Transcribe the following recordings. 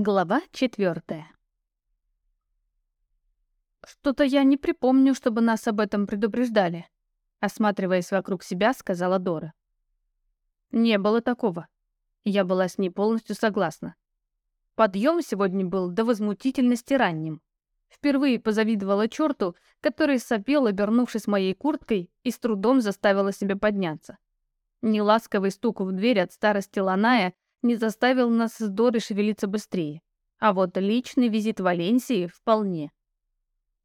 Глава четвертая. «Что-то я не припомню, чтобы нас об этом предупреждали», — осматриваясь вокруг себя, сказала Дора. «Не было такого». Я была с ней полностью согласна. Подъем сегодня был до возмутительности ранним. Впервые позавидовала черту, который сопел, обернувшись моей курткой, и с трудом заставила себя подняться. Неласковый стук в дверь от старости Ланая не заставил нас с Дорой шевелиться быстрее. А вот личный визит Валенсии вполне.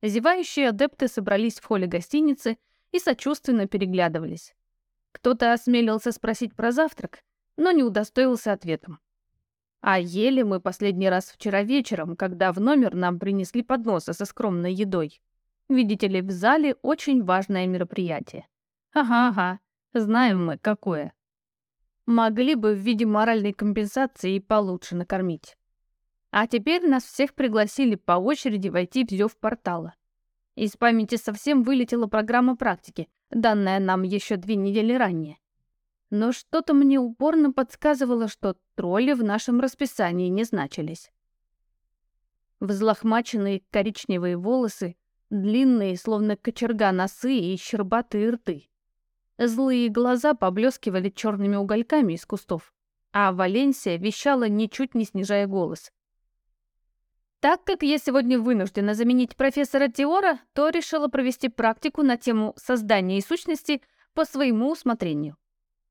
Зевающие адепты собрались в холле гостиницы и сочувственно переглядывались. Кто-то осмелился спросить про завтрак, но не удостоился ответом. А ели мы последний раз вчера вечером, когда в номер нам принесли подносы со скромной едой. Видите ли, в зале очень важное мероприятие. Ага-ага, знаем мы, какое. Могли бы в виде моральной компенсации и получше накормить. А теперь нас всех пригласили по очереди войти в зев портала. Из памяти совсем вылетела программа практики, данная нам еще две недели ранее. Но что-то мне упорно подсказывало, что тролли в нашем расписании не значились. Взлохмаченные коричневые волосы, длинные, словно кочерга носы и щербатые рты. Злые глаза поблескивали черными угольками из кустов, а Валенсия вещала, ничуть не снижая голос. Так как я сегодня вынуждена заменить профессора Теора, то решила провести практику на тему создания и сущности по своему усмотрению.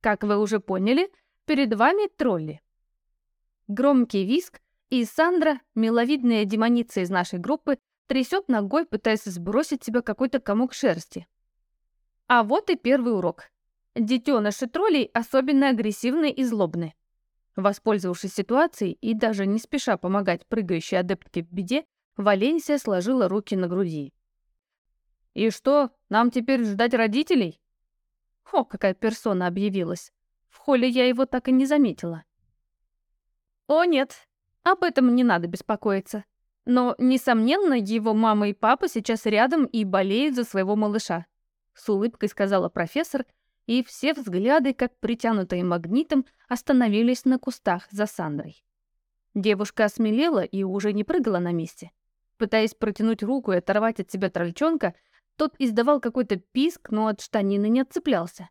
Как вы уже поняли, перед вами тролли. Громкий виск, и Сандра, миловидная демоница из нашей группы, трясет ногой, пытаясь сбросить себя какой-то комок шерсти. А вот и первый урок. Детеныши троллей особенно агрессивны и злобны. Воспользовавшись ситуацией и даже не спеша помогать прыгающей адептке в беде, Валенсия сложила руки на груди. «И что, нам теперь ждать родителей?» О, какая персона объявилась. В холле я его так и не заметила. О, нет, об этом не надо беспокоиться. Но, несомненно, его мама и папа сейчас рядом и болеют за своего малыша. С улыбкой сказала профессор, и все взгляды, как притянутые магнитом, остановились на кустах за Сандрой. Девушка осмелела и уже не прыгала на месте. Пытаясь протянуть руку и оторвать от себя трольчонка, тот издавал какой-то писк, но от штанины не отцеплялся.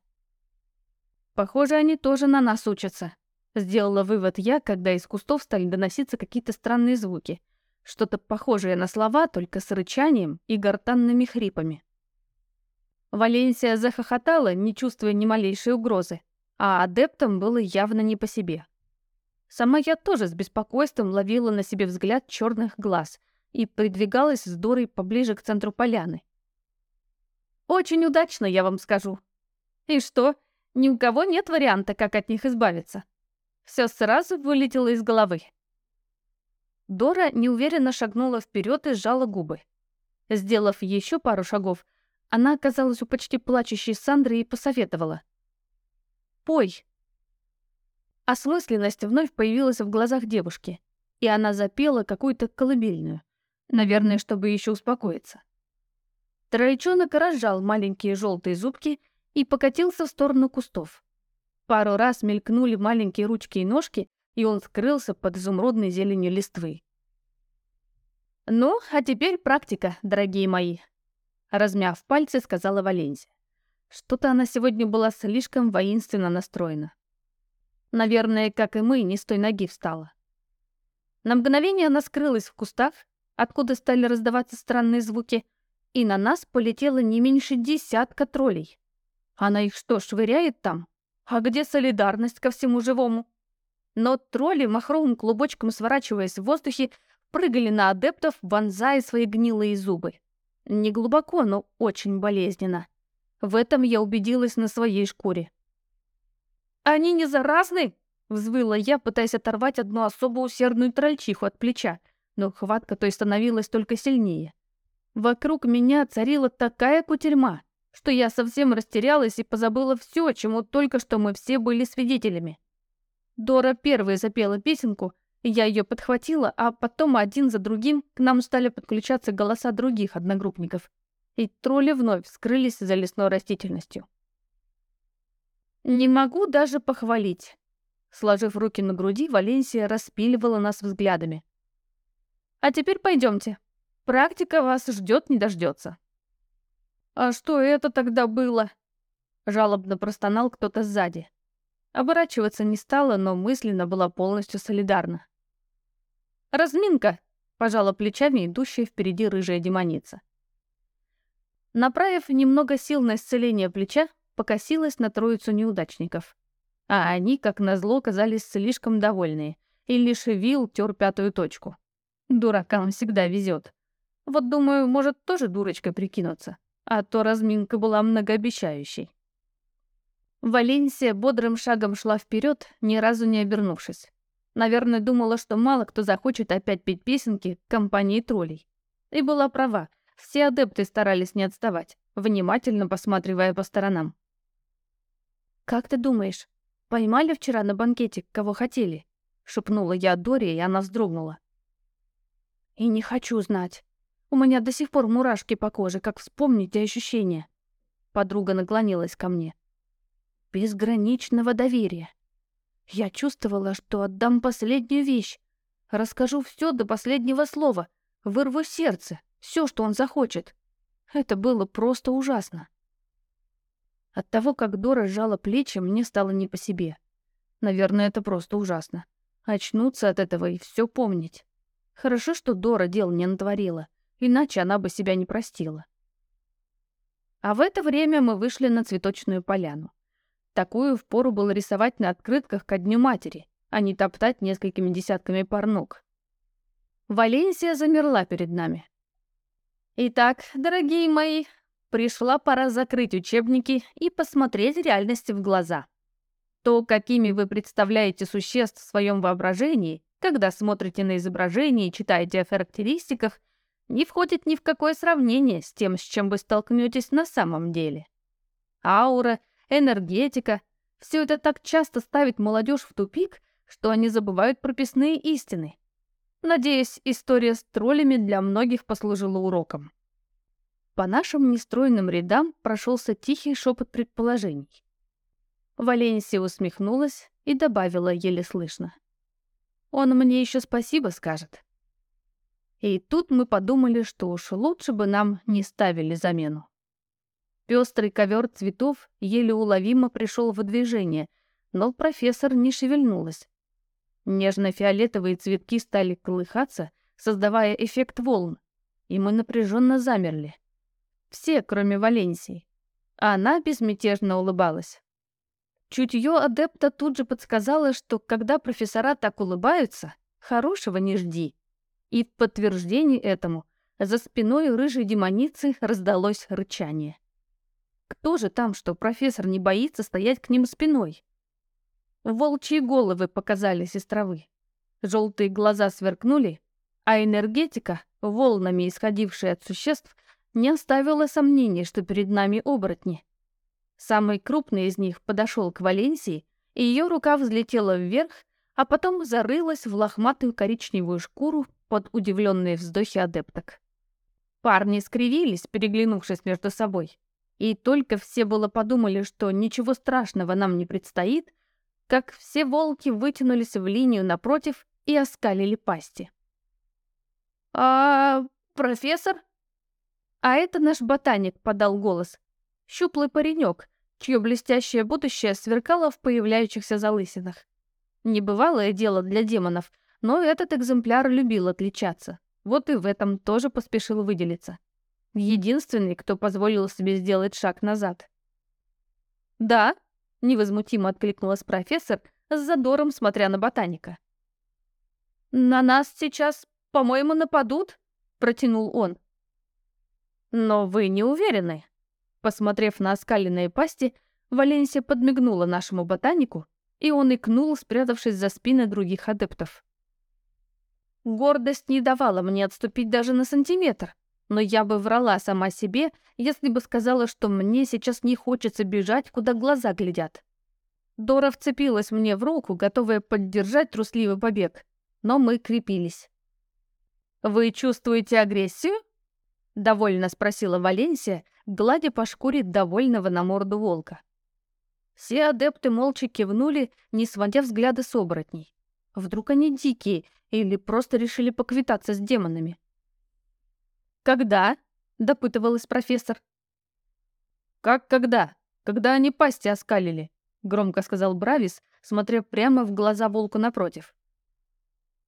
«Похоже, они тоже на нас учатся», — сделала вывод я, когда из кустов стали доноситься какие-то странные звуки. Что-то похожее на слова, только с рычанием и гортанными хрипами. Валенсия захохотала, не чувствуя ни малейшей угрозы, а адептам было явно не по себе. Сама я тоже с беспокойством ловила на себе взгляд черных глаз и придвигалась с Дорой поближе к центру поляны. «Очень удачно, я вам скажу. И что, ни у кого нет варианта, как от них избавиться?» Все сразу вылетело из головы. Дора неуверенно шагнула вперед и сжала губы. Сделав еще пару шагов, она оказалась у почти плачущей Сандры и посоветовала. «Пой!» Осмысленность вновь появилась в глазах девушки, и она запела какую-то колыбельную, наверное, чтобы еще успокоиться. Тройчонок разжал маленькие желтые зубки и покатился в сторону кустов. Пару раз мелькнули маленькие ручки и ножки, и он скрылся под изумрудной зеленью листвы. «Ну, а теперь практика, дорогие мои», Размяв пальцы, сказала Валенсия. Что-то она сегодня была слишком воинственно настроена. Наверное, как и мы, не с той ноги встала. На мгновение она скрылась в кустах, откуда стали раздаваться странные звуки, и на нас полетело не меньше десятка троллей. Она их что, швыряет там? А где солидарность ко всему живому? Но тролли, махровым клубочком сворачиваясь в воздухе, прыгали на адептов, вонзая свои гнилые зубы. Не глубоко, но очень болезненно. В этом я убедилась на своей шкуре. «Они не заразны?» — взвыла я, пытаясь оторвать одну особо усердную трольчиху от плеча, но хватка той становилась только сильнее. Вокруг меня царила такая кутерьма, что я совсем растерялась и позабыла все, чему только что мы все были свидетелями. Дора первой запела песенку, я ее подхватила, а потом один за другим к нам стали подключаться голоса других одногруппников. И тролли вновь скрылись за лесной растительностью. «Не могу даже похвалить». Сложив руки на груди, Валенсия распиливала нас взглядами. А теперь пойдемте. Практика вас ждет, не дождется. А что это тогда было? Жалобно простонал кто-то сзади. Оборачиваться не стала, но мысленно была полностью солидарна. «Разминка!» — пожала плечами идущая впереди рыжая демоница. Направив немного сил на исцеление плеча, покосилась на троицу неудачников. А они, как назло, казались слишком довольные, и лишь Вил тер пятую точку. Дуракам всегда везет. Вот думаю, может тоже дурочкой прикинуться, а то разминка была многообещающей. Валенсия бодрым шагом шла вперед, ни разу не обернувшись. Наверное, думала, что мало кто захочет опять петь песенки компании троллей. И была права, все адепты старались не отставать, внимательно посматривая по сторонам. «Как ты думаешь, поймали вчера на банкете, кого хотели?» — шепнула я Дори, и она вздрогнула. «И не хочу знать. У меня до сих пор мурашки по коже, как вспомнить ощущения». Подруга наклонилась ко мне безграничного доверия. Я чувствовала, что отдам последнюю вещь, расскажу все до последнего слова, вырву сердце, все, что он захочет. Это было просто ужасно. От того, как Дора сжала плечи, мне стало не по себе. Наверное, это просто ужасно. Очнуться от этого и все помнить. Хорошо, что Дора дел не натворила, иначе она бы себя не простила. А в это время мы вышли на цветочную поляну. Такую впору было рисовать на открытках ко Дню Матери, а не топтать несколькими десятками пар ног. Валенсия замерла перед нами. Итак, дорогие мои, пришла пора закрыть учебники и посмотреть реальности в глаза. То, какими вы представляете существ в своем воображении, когда смотрите на изображение и читаете о характеристиках, не входит ни в какое сравнение с тем, с чем вы столкнетесь на самом деле. Аура — энергетика. Все это так часто ставит молодежь в тупик, что они забывают прописные истины. Надеюсь, история с троллями для многих послужила уроком. По нашим нестроенным рядам прошелся тихий шепот предположений. Валенсия усмехнулась и добавила еле слышно. «Он мне еще спасибо скажет». И тут мы подумали, что уж лучше бы нам не ставили замену. Пестрый ковер цветов еле уловимо пришел в движение, но профессор не шевельнулась. Нежно-фиолетовые цветки стали колыхаться, создавая эффект волн, и мы напряженно замерли. Все, кроме Валенсии. А она безмятежно улыбалась. Чутье адепта тут же подсказало, что когда профессора так улыбаются, хорошего не жди. И в подтверждение этому за спиной рыжей демоницы раздалось рычание. Кто же там, что профессор не боится стоять к ним спиной? Волчьи головы показались из. Желтые глаза сверкнули, а энергетика, волнами исходившая от существ, не оставила сомнений, что перед нами оборотни. Самый крупный из них подошел к Валенсии, и ее рука взлетела вверх, а потом зарылась в лохматую коричневую шкуру под удивленные вздохи адепток. Парни скривились, переглянувшись между собой. И только все было подумали, что ничего страшного нам не предстоит, как все волки вытянулись в линию напротив и оскалили пасти. «А... профессор?» «А это наш ботаник», — подал голос. Щуплый паренек, чье блестящее будущее сверкало в появляющихся залысинах. Небывалое дело для демонов, но этот экземпляр любил отличаться. Вот и в этом тоже поспешил выделиться. Единственный, кто позволил себе сделать шаг назад. «Да», — невозмутимо откликнулась профессор, с задором смотря на ботаника. «На нас сейчас, по-моему, нападут», — протянул он. «Но вы не уверены?» Посмотрев на оскаленные пасти, Валенсия подмигнула нашему ботанику, и он икнул, спрятавшись за спины других адептов. Гордость не давала мне отступить даже на сантиметр но я бы врала сама себе, если бы сказала, что мне сейчас не хочется бежать, куда глаза глядят. Дора вцепилась мне в руку, готовая поддержать трусливый побег, но мы крепились. «Вы чувствуете агрессию?» — довольно спросила Валенсия, гладя по шкуре довольного на морду волка. Все адепты молча кивнули, не сводя взгляды с оборотней. Вдруг они дикие или просто решили поквитаться с демонами? «Когда?» — допытывалась профессор. «Как когда? Когда они пасти оскалили?» — громко сказал Бравис, смотря прямо в глаза волку напротив.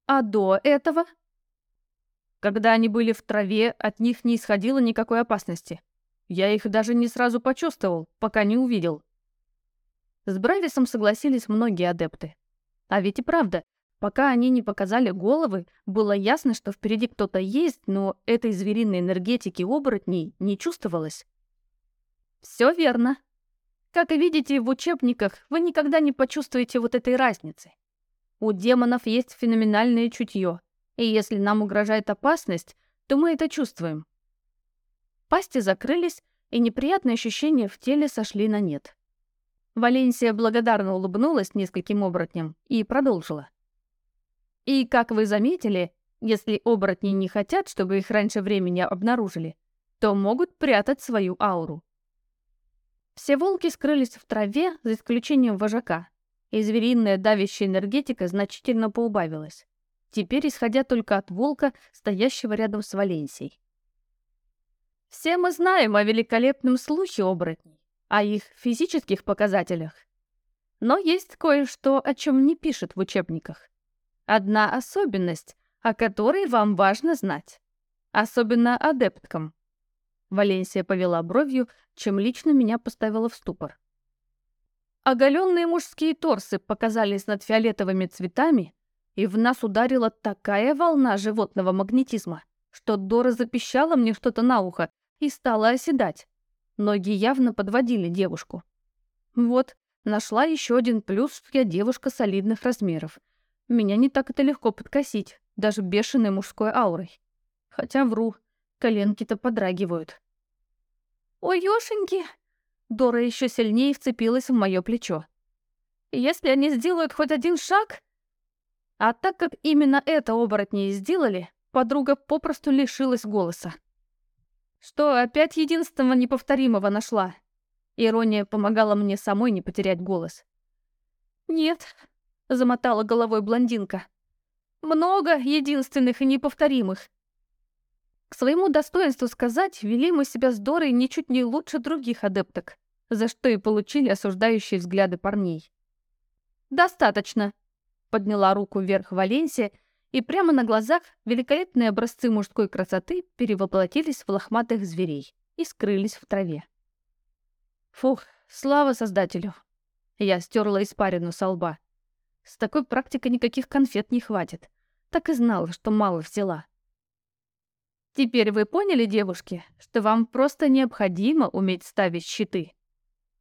«А до этого?» Когда они были в траве, от них не исходило никакой опасности. Я их даже не сразу почувствовал, пока не увидел. С Брависом согласились многие адепты. А ведь и правда, пока они не показали головы, было ясно, что впереди кто-то есть, но этой звериной энергетики оборотней не чувствовалось. Все верно. Как и видите в учебниках, вы никогда не почувствуете вот этой разницы. У демонов есть феноменальное чутье — и если нам угрожает опасность, то мы это чувствуем. Пасти закрылись, и неприятные ощущения в теле сошли на нет. Валенсия благодарно улыбнулась нескольким оборотням и продолжила. И, как вы заметили, если оборотни не хотят, чтобы их раньше времени обнаружили, то могут прятать свою ауру. Все волки скрылись в траве, за исключением вожака, и звериная давящая энергетика значительно поубавилась теперь исходя только от волка, стоящего рядом с Валенсией. Все мы знаем о великолепном слухе оборотней, о их физических показателях. Но есть кое-что, о чем не пишут в учебниках. Одна особенность, о которой вам важно знать. Особенно адепткам. Валенсия повела бровью, чем лично меня поставила в ступор. Оголенные мужские торсы показались над фиолетовыми цветами, и в нас ударила такая волна животного магнетизма, что Дора запищала мне что-то на ухо и стала оседать. Ноги явно подводили девушку. Вот, нашла еще один плюс, что я девушка солидных размеров. Меня не так это легко подкосить, даже бешеной мужской аурой. Хотя вру, коленки-то подрагивают. «Ой, ёшеньки!» Дора еще сильнее вцепилась в мое плечо. «Если они сделают хоть один шаг, а так как именно это оборотни и сделали, подруга попросту лишилась голоса. Что, опять единственного неповторимого нашла? Ирония помогала мне самой не потерять голос. «Нет», — замотала головой блондинка. «Много единственных и неповторимых». К своему достоинству сказать, вели мы себя с Дорой ничуть не лучше других адепток, за что и получили осуждающие взгляды парней. «Достаточно», подняла руку вверх Валенсия, и прямо на глазах великолепные образцы мужской красоты перевоплотились в лохматых зверей и скрылись в траве. Фух, слава создателю. Я стерла испарину со лба. С такой практикой никаких конфет не хватит. Так и знала, что мало взяла. Теперь вы поняли, девушки, что вам просто необходимо уметь ставить щиты.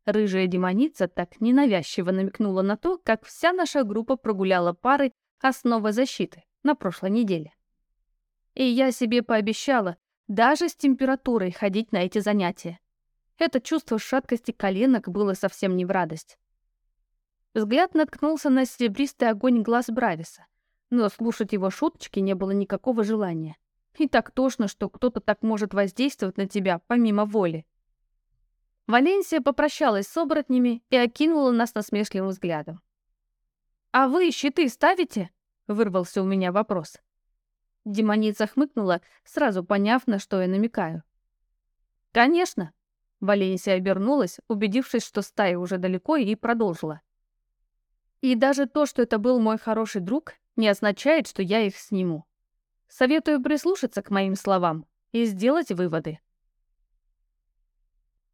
Рыжая демоница так ненавязчиво намекнула на то, как вся наша группа прогуляла пары «Основа защиты» на прошлой неделе. И я себе пообещала даже с температурой ходить на эти занятия. Это чувство шаткости коленок было совсем не в радость. Взгляд наткнулся на серебристый огонь глаз Брависа, но слушать его шуточки не было никакого желания. И так тошно, что кто-то так может воздействовать на тебя помимо воли. Валенсия попрощалась с оборотнями и окинула нас насмешливым взглядом. «А вы щиты ставите?» — вырвался у меня вопрос. Демоница хмыкнула, сразу поняв, на что я намекаю. «Конечно!» — Валенсия обернулась, убедившись, что стая уже далеко, и продолжила. «И даже то, что это был мой хороший друг, не означает, что я их сниму. Советую прислушаться к моим словам и сделать выводы».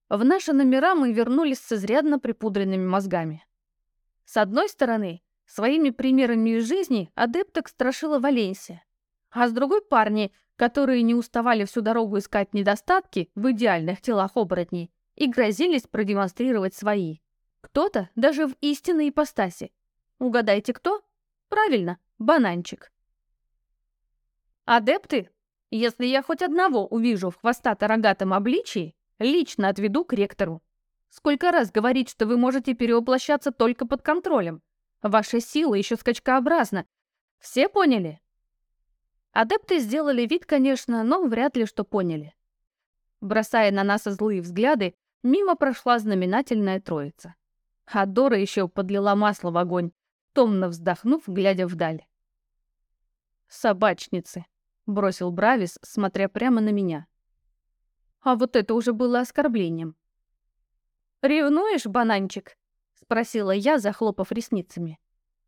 В наши номера мы вернулись с изрядно припудренными мозгами. С одной стороны, своими примерами из жизни адепток страшила Валенсия, а с другой парни, которые не уставали всю дорогу искать недостатки в идеальных телах оборотней и грозились продемонстрировать свои. Кто-то даже в истинной ипостаси. Угадайте, кто? Правильно, бананчик. Адепты, если я хоть одного увижу в хвостато-рогатом обличии, Лично отведу к ректору. Сколько раз говорить, что вы можете перевоплощаться только под контролем? Ваша сила еще скачкообразна. Все поняли? Адепты сделали вид, конечно, но вряд ли что поняли. Бросая на нас злые взгляды, мимо прошла знаменательная троица. А Дора еще подлила масло в огонь. Томно вздохнув, глядя вдаль. «Собачницы», — бросил Бравис, смотря прямо на меня. А вот это уже было оскорблением. «Ревнуешь, бананчик?» — спросила я, захлопав ресницами.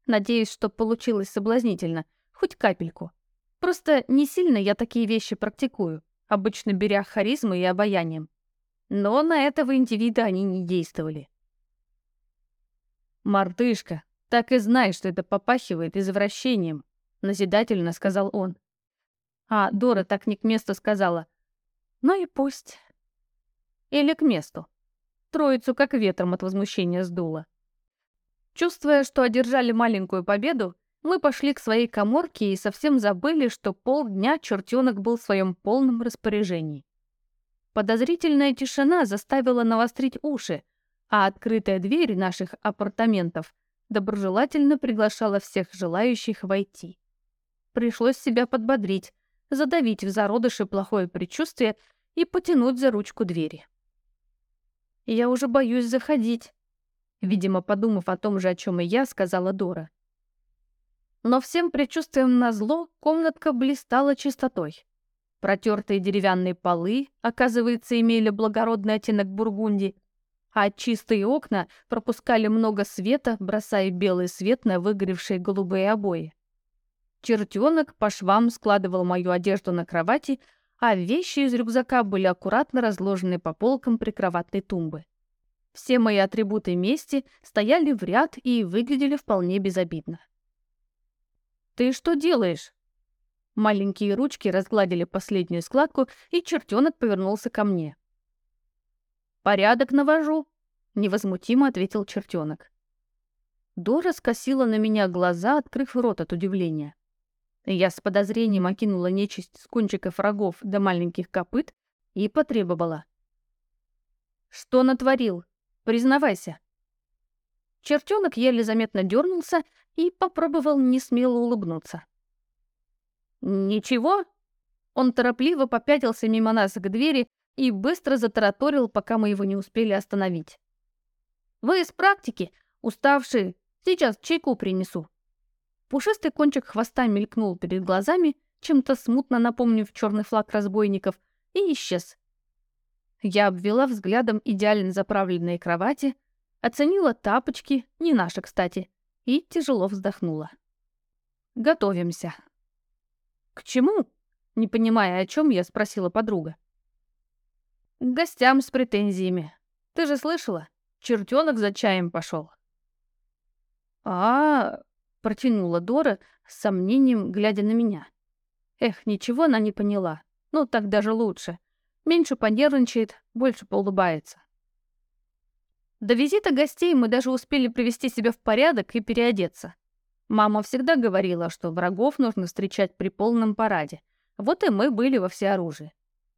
Надеюсь, что получилось соблазнительно, хоть капельку. Просто не сильно я такие вещи практикую, обычно беря харизмой и обаянием. Но на этого индивида они не действовали. «Мартышка, так и знай, что это попахивает извращением», — назидательно сказал он. А Дора так не к месту сказала. «Ну и пусть». Или к месту. Троицу как ветром от возмущения сдуло. Чувствуя, что одержали маленькую победу, мы пошли к своей коморке и совсем забыли, что полдня чертенок был в своем полном распоряжении. Подозрительная тишина заставила навострить уши, а открытая дверь наших апартаментов доброжелательно приглашала всех желающих войти. Пришлось себя подбодрить, задавить в зародыше плохое предчувствие и потянуть за ручку двери. «Я уже боюсь заходить», — видимо, подумав о том же, о чем и я, сказала Дора. Но всем предчувствием назло комнатка блистала чистотой. Протертые деревянные полы, оказывается, имели благородный оттенок бургунди, а чистые окна пропускали много света, бросая белый свет на выгоревшие голубые обои. Чертенок по швам складывал мою одежду на кровати, а вещи из рюкзака были аккуратно разложены по полкам прикроватной тумбы. Все мои атрибуты мести стояли в ряд и выглядели вполне безобидно. «Ты что делаешь?» Маленькие ручки разгладили последнюю складку, и чертенок повернулся ко мне. «Порядок навожу», — невозмутимо ответил чертенок. Дора скосила на меня глаза, открыв рот от удивления. Я с подозрением окинула нечисть с кончиков рогов до маленьких копыт и потребовала. «Что натворил? Признавайся». Чертенок еле заметно дернулся и попробовал несмело улыбнуться. «Ничего?» Он торопливо попятился мимо нас к двери и быстро затараторил, пока мы его не успели остановить. «Вы из практики? Уставшие? Сейчас чайку принесу». Пушистый кончик хвоста мелькнул перед глазами, чем-то смутно напомнив черный флаг разбойников, и исчез. Я обвела взглядом идеально заправленные кровати, оценила тапочки, не наши, кстати, и тяжело вздохнула. Готовимся. К чему? Не понимая, о чем я спросила подруга. К гостям с претензиями. Ты же слышала? Чертенок за чаем пошел. А, -а, -а протянула Дора с сомнением, глядя на меня. Эх, ничего она не поняла. Ну, так даже лучше. Меньше понервничает, больше поулыбается. До визита гостей мы даже успели привести себя в порядок и переодеться. Мама всегда говорила, что врагов нужно встречать при полном параде. Вот и мы были во всеоружии.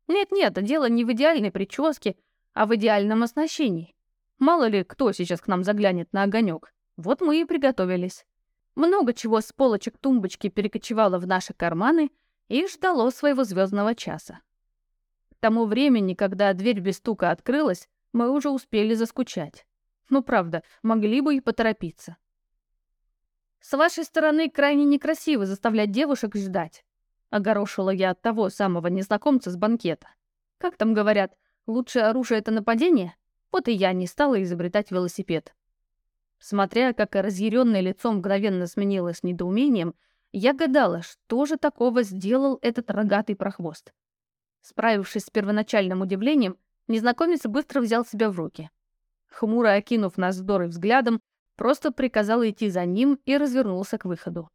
Нет-нет, дело не в идеальной прическе, а в идеальном оснащении. Мало ли, кто сейчас к нам заглянет на огонек. Вот мы и приготовились. Много чего с полочек тумбочки перекочевало в наши карманы и ждало своего звездного часа. К тому времени, когда дверь без стука открылась, мы уже успели заскучать. Ну, правда, могли бы и поторопиться. С вашей стороны крайне некрасиво заставлять девушек ждать. Огорошила я от того самого незнакомца с банкета. Как там говорят, лучшее оружие — это нападение? Вот и я не стала изобретать велосипед. Смотря, как разъяренное лицо мгновенно сменилось недоумением, я гадала, что же такого сделал этот рогатый прохвост. Справившись с первоначальным удивлением, Незнакомец быстро взял себя в руки. Хмуро окинув нас с Дорой взглядом, просто приказал идти за ним и развернулся к выходу.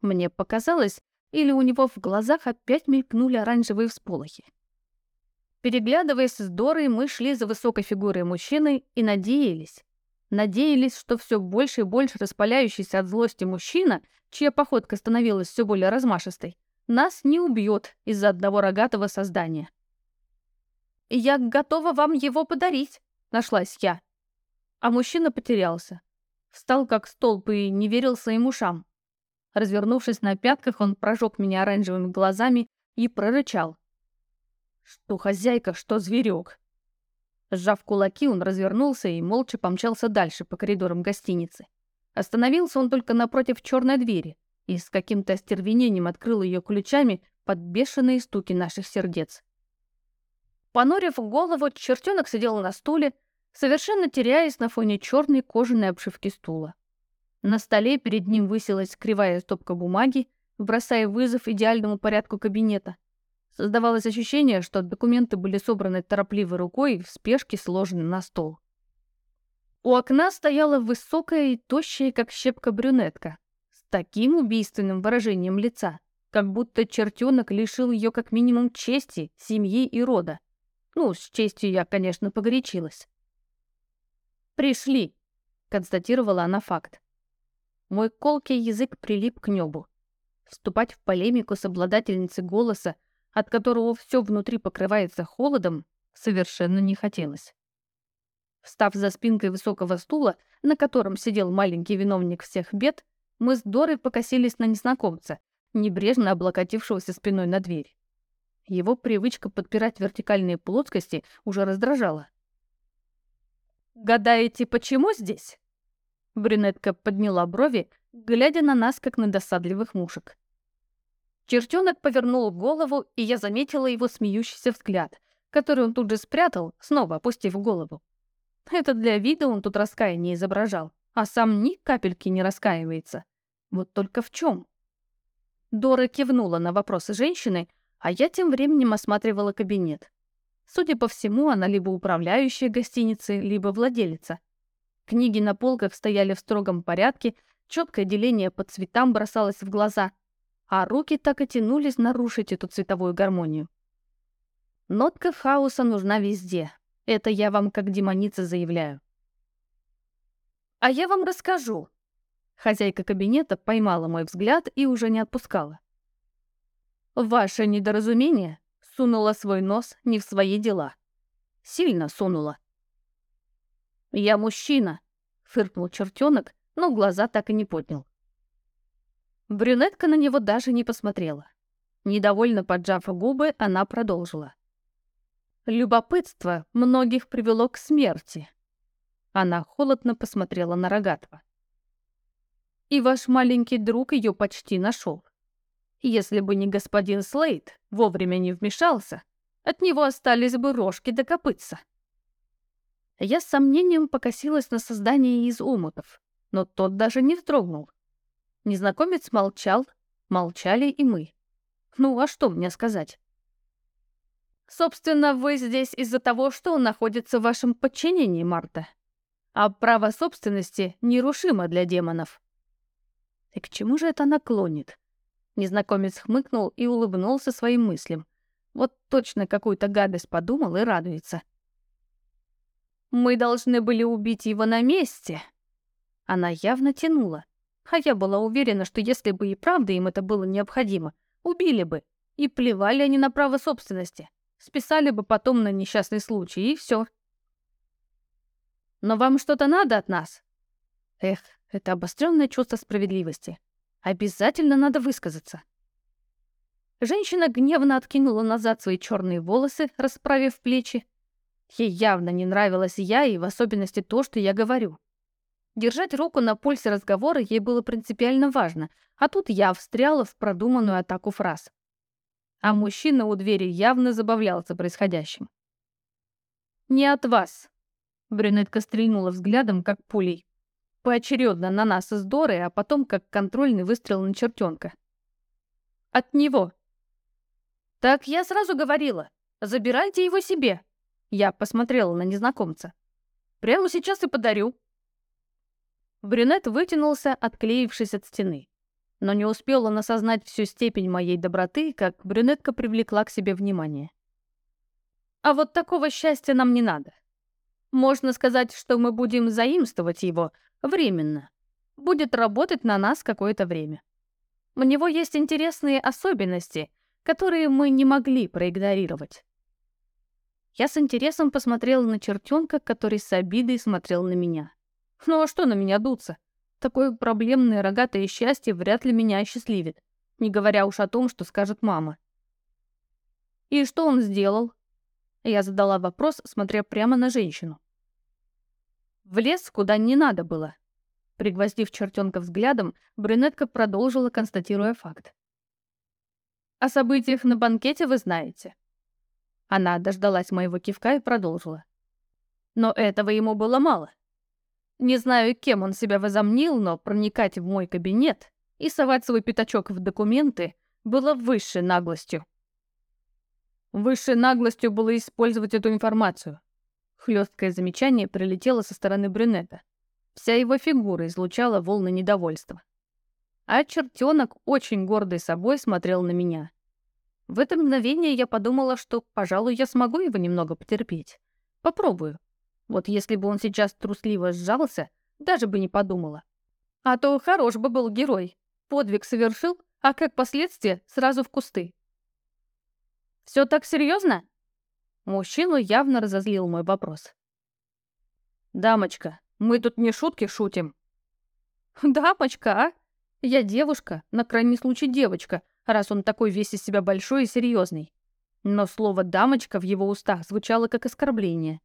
Мне показалось, или у него в глазах опять мелькнули оранжевые всполохи. Переглядываясь с Дорой, мы шли за высокой фигурой мужчины и надеялись. Надеялись, что все больше и больше распаляющийся от злости мужчина, чья походка становилась все более размашистой, нас не убьет из-за одного рогатого создания. Я готова вам его подарить», — нашлась я. А мужчина потерялся. Встал как столб и не верил своим ушам. Развернувшись на пятках, он прожег меня оранжевыми глазами и прорычал. «Что хозяйка, что зверек!» Сжав кулаки, он развернулся и молча помчался дальше по коридорам гостиницы. Остановился он только напротив черной двери и с каким-то остервенением открыл ее ключами под бешеные стуки наших сердец. Понурив голову, чертенок сидел на стуле, совершенно теряясь на фоне черной кожаной обшивки стула. На столе перед ним высилась кривая стопка бумаги, бросая вызов идеальному порядку кабинета. Создавалось ощущение, что документы были собраны торопливой рукой и в спешке сложены на стол. У окна стояла высокая и тощая, как щепка брюнетка, с таким убийственным выражением лица, как будто чертенок лишил ее как минимум чести, семьи и рода. Ну, с честью я, конечно, погорячилась. «Пришли», — констатировала она факт. Мой колкий язык прилип к небу. Вступать в полемику с обладательницей голоса, от которого все внутри покрывается холодом, совершенно не хотелось. Встав за спинкой высокого стула, на котором сидел маленький виновник всех бед, мы с Дорой покосились на незнакомца, небрежно облокотившегося спиной на дверь. Его привычка подпирать вертикальные плоскости уже раздражала. «Гадаете, почему здесь?» Брюнетка подняла брови, глядя на нас, как на досадливых мушек. Чертенок повернул голову, и я заметила его смеющийся взгляд, который он тут же спрятал, снова опустив голову. Это для вида он тут раскаяние изображал, а сам ни капельки не раскаивается. Вот только в чем? Дора кивнула на вопросы женщины, а я тем временем осматривала кабинет. Судя по всему, она либо управляющая гостиницы, либо владелица. Книги на полках стояли в строгом порядке, четкое деление по цветам бросалось в глаза, а руки так и тянулись нарушить эту цветовую гармонию. Нотка хаоса нужна везде. Это я вам как демоница заявляю. А я вам расскажу. Хозяйка кабинета поймала мой взгляд и уже не отпускала. Ваше недоразумение сунула свой нос не в свои дела. Сильно сунула. «Я мужчина», — фыркнул чертенок, но глаза так и не поднял. Брюнетка на него даже не посмотрела. Недовольно поджав губы, она продолжила. Любопытство многих привело к смерти. Она холодно посмотрела на Рогатого. И ваш маленький друг ее почти нашел. Если бы не господин Слейд вовремя не вмешался, от него остались бы рожки до копытца. Я с сомнением покосилась на создание из умутов, но тот даже не вздрогнул. Незнакомец молчал, молчали и мы. Ну, а что мне сказать? Собственно, вы здесь из-за того, что он находится в вашем подчинении, Марта. А право собственности нерушимо для демонов. И к чему же это наклонит? Незнакомец хмыкнул и улыбнулся своим мыслям. Вот точно какую-то гадость подумал и радуется. «Мы должны были убить его на месте». Она явно тянула. А я была уверена, что если бы и правда им это было необходимо, убили бы. И плевали они на право собственности. Списали бы потом на несчастный случай, и все. Но вам что-то надо от нас? Эх, это обостренное чувство справедливости. Обязательно надо высказаться. Женщина гневно откинула назад свои черные волосы, расправив плечи. Ей явно не нравилась я, и в особенности то, что я говорю. Держать руку на пульсе разговора ей было принципиально важно, а тут я встряла в продуманную атаку фраз. А мужчина у двери явно забавлялся происходящим. «Не от вас», — брюнетка стрельнула взглядом, как пулей поочередно на нас из Доры, а потом как контрольный выстрел на чертенка. От него. Так я сразу говорила, забирайте его себе. Я посмотрела на незнакомца. Прямо сейчас и подарю. Брюнет вытянулся, отклеившись от стены. Но не успел он осознать всю степень моей доброты, как брюнетка привлекла к себе внимание. А вот такого счастья нам не надо. Можно сказать, что мы будем заимствовать его, Временно. Будет работать на нас какое-то время. У него есть интересные особенности, которые мы не могли проигнорировать. Я с интересом посмотрела на чертенка, который с обидой смотрел на меня. Ну а что на меня дуться? Такое проблемное рогатое счастье вряд ли меня осчастливит, не говоря уж о том, что скажет мама. И что он сделал? Я задала вопрос, смотря прямо на женщину. В лес, куда не надо было. Пригвоздив чертенка взглядом, брюнетка продолжила, констатируя факт. «О событиях на банкете вы знаете». Она дождалась моего кивка и продолжила. Но этого ему было мало. Не знаю, кем он себя возомнил, но проникать в мой кабинет и совать свой пятачок в документы было высшей наглостью. Высшей наглостью было использовать эту информацию. Хлесткое замечание прилетело со стороны брюнета. Вся его фигура излучала волны недовольства. А чертенок, очень гордый собой, смотрел на меня. В это мгновение я подумала, что, пожалуй, я смогу его немного потерпеть. Попробую. Вот если бы он сейчас трусливо сжался, даже бы не подумала. А то хорош бы был герой. Подвиг совершил, а как последствия сразу в кусты. Все так серьезно? Мужчину явно разозлил мой вопрос. «Дамочка, мы тут не шутки шутим». «Дамочка, а? Я девушка, на крайний случай девочка, раз он такой весь из себя большой и серьезный. Но слово «дамочка» в его устах звучало как оскорбление.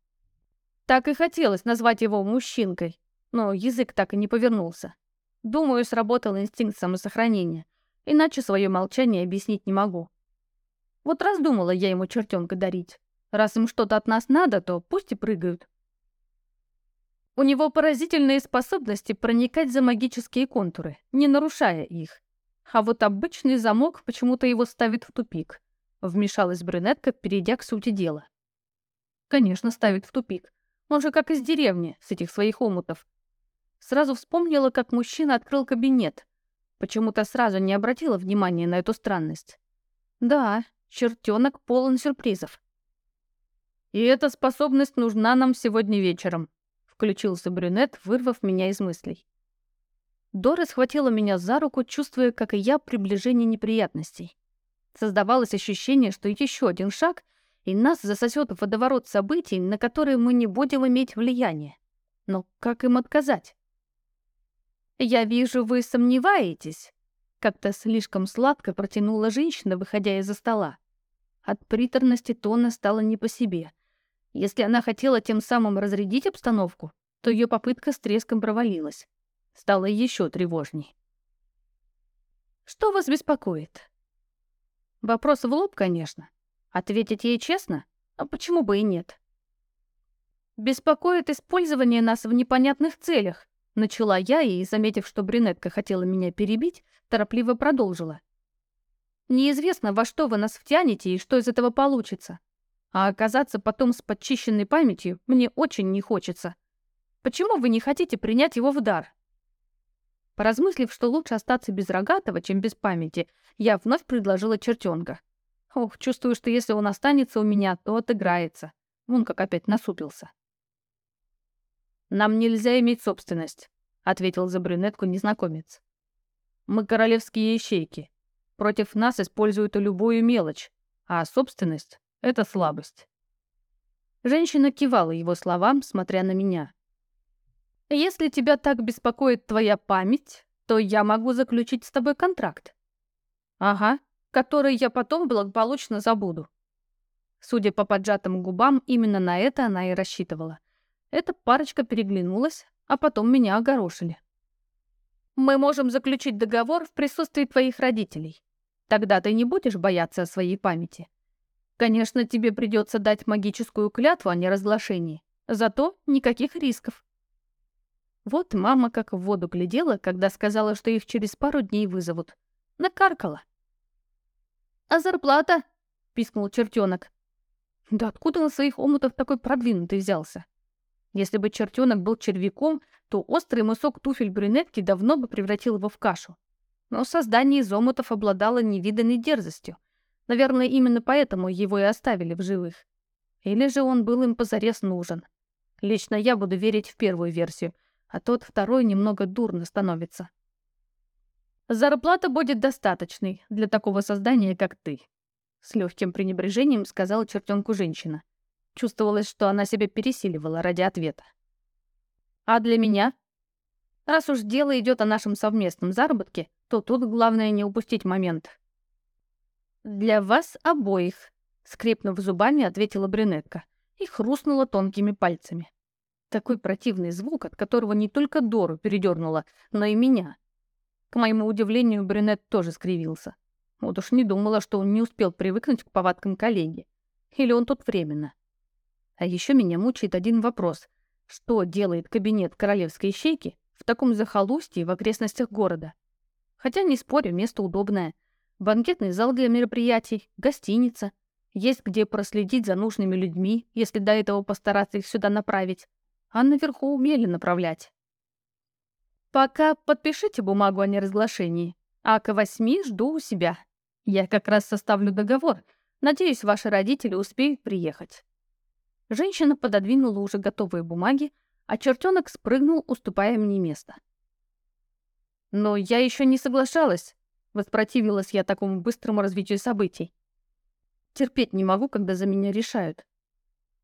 Так и хотелось назвать его мужчинкой, но язык так и не повернулся. Думаю, сработал инстинкт самосохранения, иначе свое молчание объяснить не могу. Вот раздумала я ему чертенка дарить. Раз им что-то от нас надо, то пусть и прыгают. У него поразительные способности проникать за магические контуры, не нарушая их. А вот обычный замок почему-то его ставит в тупик. Вмешалась брюнетка, перейдя к сути дела. Конечно, ставит в тупик. Он же как из деревни, с этих своих омутов. Сразу вспомнила, как мужчина открыл кабинет. Почему-то сразу не обратила внимания на эту странность. Да, чертенок полон сюрпризов. «И эта способность нужна нам сегодня вечером», — включился брюнет, вырвав меня из мыслей. Дора схватила меня за руку, чувствуя, как и я, приближение неприятностей. Создавалось ощущение, что еще один шаг — и нас засосет в водоворот событий, на которые мы не будем иметь влияния. Но как им отказать? «Я вижу, вы сомневаетесь», — как-то слишком сладко протянула женщина, выходя из-за стола. От приторности тона стало не по себе. Если она хотела тем самым разрядить обстановку, то ее попытка с треском провалилась. Стало еще тревожней. «Что вас беспокоит?» Вопрос в лоб, конечно. Ответить ей честно? А почему бы и нет? «Беспокоит использование нас в непонятных целях», — начала я и, заметив, что брюнетка хотела меня перебить, торопливо продолжила. «Неизвестно, во что вы нас втянете и что из этого получится. А оказаться потом с подчищенной памятью мне очень не хочется. Почему вы не хотите принять его в дар?» Поразмыслив, что лучше остаться без рогатого, чем без памяти, я вновь предложила чертенка. Ох, чувствую, что если он останется у меня, то отыграется. Вон как опять насупился. «Нам нельзя иметь собственность», — ответил за брюнетку незнакомец. «Мы королевские ищейки. Против нас используют любую мелочь, а собственность — это слабость». Женщина кивала его словам, смотря на меня. «Если тебя так беспокоит твоя память, то я могу заключить с тобой контракт». «Ага», который я потом благополучно забуду. Судя по поджатым губам, именно на это она и рассчитывала. Эта парочка переглянулась, а потом меня огорошили. «Мы можем заключить договор в присутствии твоих родителей. Тогда ты не будешь бояться о своей памяти. Конечно, тебе придется дать магическую клятву о неразглашении, зато никаких рисков». Вот мама как в воду глядела, когда сказала, что их через пару дней вызовут. Накаркала. «А зарплата?» — пискнул чертенок. Да откуда на своих омутов такой продвинутый взялся? Если бы чертенок был червяком, то острый мысок туфель брюнетки давно бы превратил его в кашу. Но создание из омутов обладало невиданной дерзостью. Наверное, именно поэтому его и оставили в живых. Или же он был им позарез нужен. Лично я буду верить в первую версию, а тот второй немного дурно становится. Зарплата будет достаточной для такого создания, как ты. С легким пренебрежением сказала чертенку женщина. Чувствовалось, что она себя пересиливала ради ответа. А для меня? Раз уж дело идет о нашем совместном заработке, то тут главное не упустить момент. Для вас обоих, скрипнув зубами, ответила брюнетка и хрустнула тонкими пальцами. Такой противный звук, от которого не только Дору передернуло, но и меня. К моему удивлению, брюнет тоже скривился. Вот уж не думала, что он не успел привыкнуть к повадкам коллеги. Или он тут временно. А еще меня мучает один вопрос. Что делает кабинет королевской щейки в таком захолустье в окрестностях города? Хотя, не спорю, место удобное. Банкетный зал для мероприятий, гостиница. Есть где проследить за нужными людьми, если до этого постараться их сюда направить. А наверху умели направлять. Пока подпишите бумагу о неразглашении, а к восьми жду у себя. Я как раз составлю договор. Надеюсь, ваши родители успеют приехать. Женщина пододвинула уже готовые бумаги, а чертенок спрыгнул, уступая мне место. Но я еще не соглашалась. Воспротивилась я такому быстрому развитию событий. Терпеть не могу, когда за меня решают.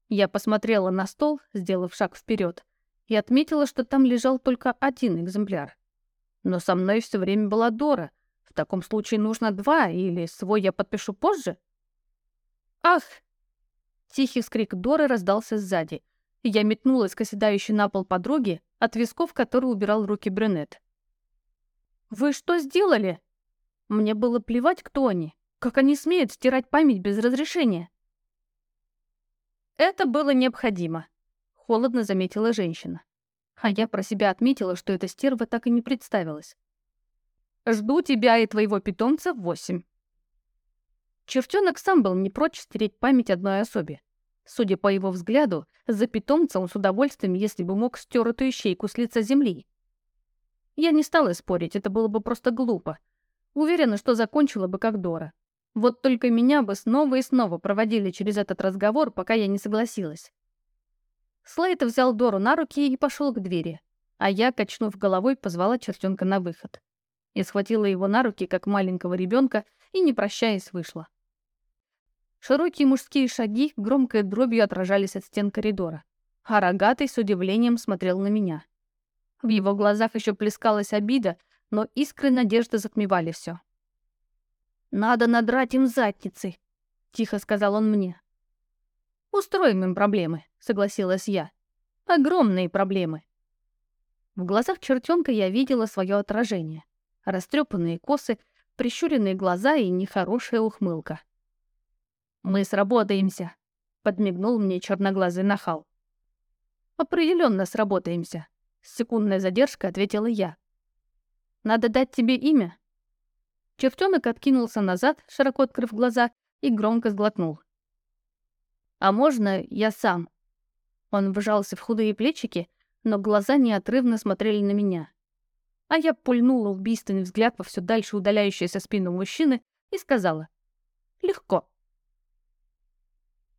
Я посмотрела на стол, сделав шаг вперед, и отметила, что там лежал только один экземпляр. Но со мной все время была Дора. В таком случае нужно два, или свой я подпишу позже. «Ах!» Тихий скрик Доры раздался сзади. Я метнулась к оседающей на пол подруге, от висков которой убирал руки брюнет. «Вы что сделали?» Мне было плевать, кто они. Как они смеют стирать память без разрешения? Это было необходимо, холодно заметила женщина. А я про себя отметила, что эта стерва так и не представилась. Жду тебя и твоего питомца в восемь. Чертенок сам был не прочь стереть память одной особе. Судя по его взгляду, за питомца он с удовольствием, если бы мог, стер эту ищейку с лица земли. Я не стала спорить, это было бы просто глупо. Уверена, что закончила бы как Дора. Вот только меня бы снова и снова проводили через этот разговор, пока я не согласилась. Слейт взял Дору на руки и пошел к двери, а я, качнув головой, позвала чертенка на выход. Я схватила его на руки, как маленького ребенка, и, не прощаясь, вышла. Широкие мужские шаги громкой дробью отражались от стен коридора, а рогатый с удивлением смотрел на меня. В его глазах еще плескалась обида, но искры надежды затмевали все. «Надо надрать им задницы», — тихо сказал он мне. «Устроим им проблемы», — согласилась я. «Огромные проблемы». В глазах чертенка я видела свое отражение. Растрепанные косы, прищуренные глаза и нехорошая ухмылка. «Мы сработаемся», — подмигнул мне черноглазый нахал. «Определенно сработаемся», — с секундной задержкой ответила я. «Надо дать тебе имя?» Чертенок откинулся назад, широко открыв глаза, и громко сглотнул. «А можно я сам?» Он вжался в худые плечики, но глаза неотрывно смотрели на меня. А я пульнула убийственный взгляд во все дальше удаляющуюся спину мужчины и сказала «Легко».